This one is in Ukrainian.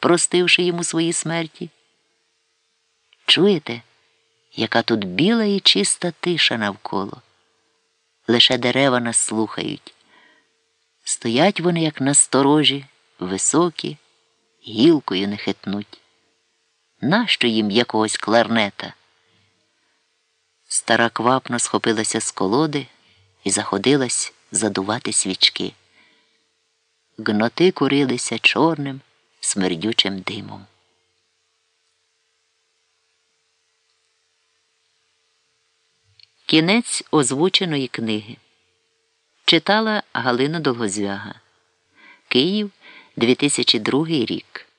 простивши йому свої смерті. Чуєте, яка тут біла і чиста тиша навколо? Лише дерева нас слухають. Стоять вони, як насторожі, високі, гілкою не хитнуть. Нащо їм якогось кларнета? Стара квапно схопилася з колоди і заходилась задувати свічки. Гноти курилися чорним, смердючим димом. Кінець озвученої книги читала Галина Долгозвяга. Київ, 2002 рік.